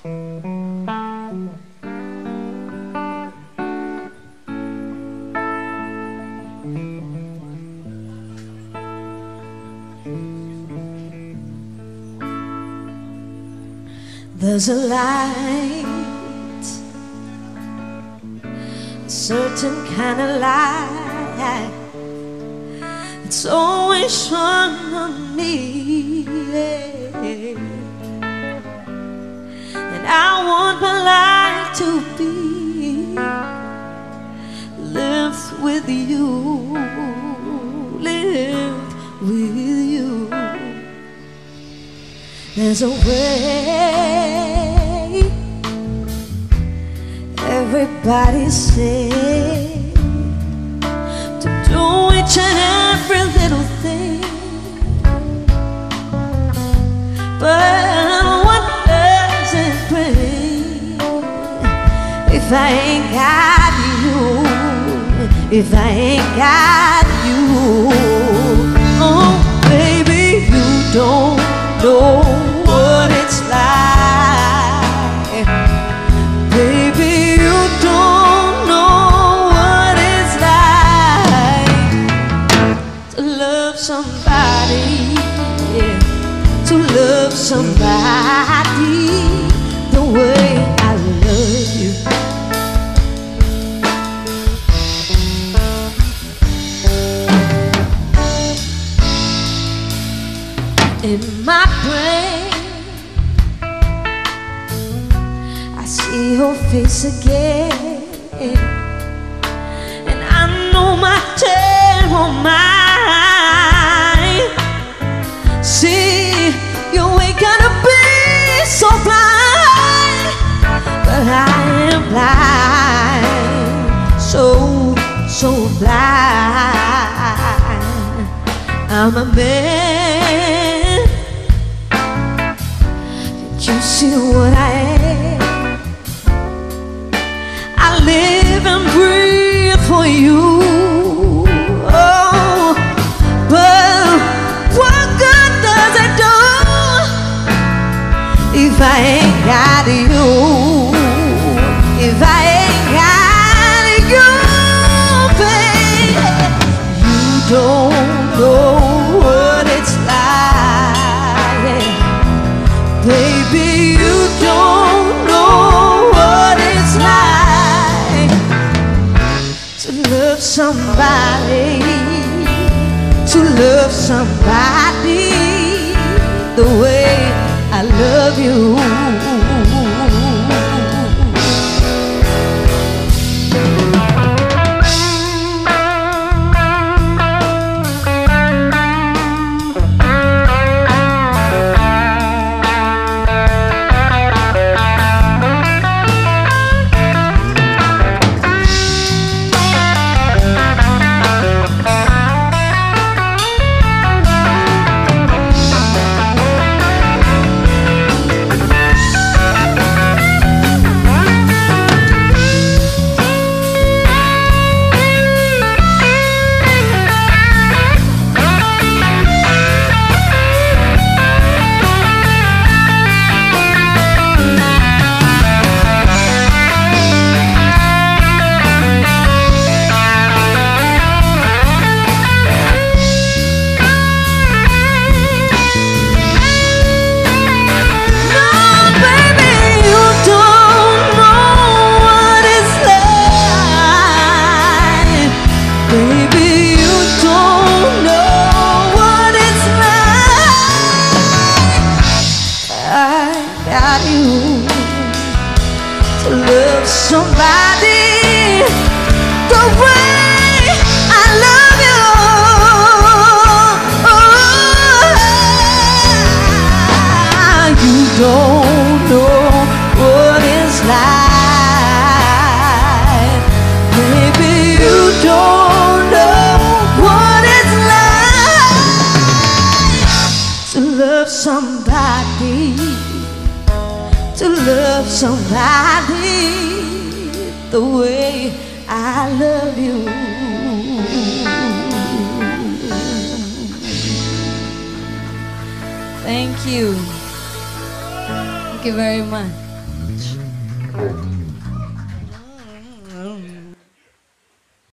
There's a light, a certain kind of light. It's always shone on me, and to be lived with you, lived with you. There's a way. Everybody say to do each and every little thing. If I ain't got you? If I ain't got you, oh baby, you don't know what it's like. Baby, you don't know what it's like to love somebody, yeah, to love somebody In my brain, I see your face again, and I know my terrible mind. See, you ain't gonna be so blind, but I am blind, so so blind. I'm a man. See what I am? Somebody, to love somebody the way I love you. Somebody, to love somebody the way love you. Thank you. Thank you very much.